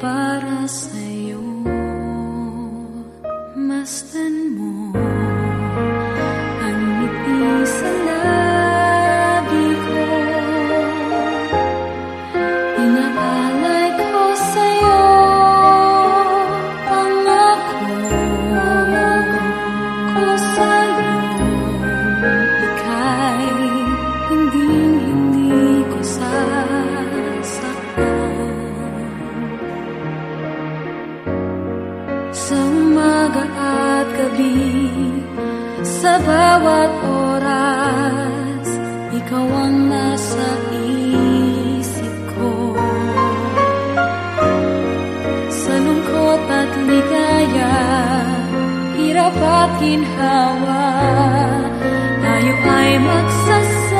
para sa'yo. Masdan mo Ang ngiti sa lahat umaga at gabi Sa bawat oras Ikaw ang nasa isip ko. Sa lungkot at ligaya Hirap at ginhawa Tayo ay magsasama.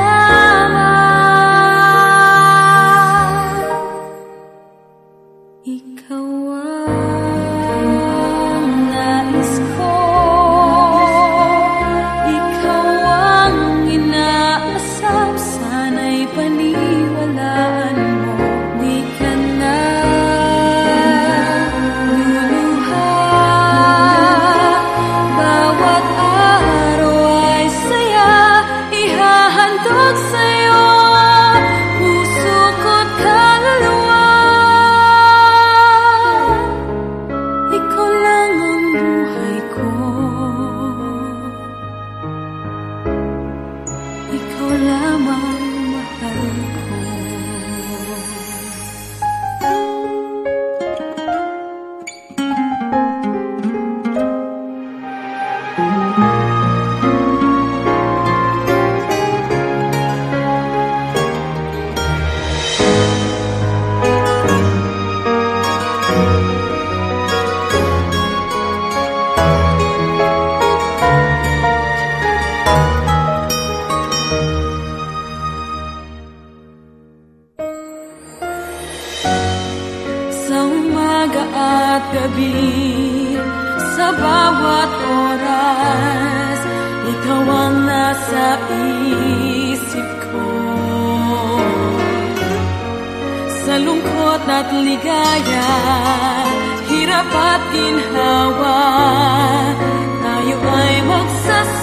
at gabi Sa bawat oras. Ikaw ang nasa isip ko. Sa lungkot at ligaya Hirap at ginhawa Tayo ay magsasama.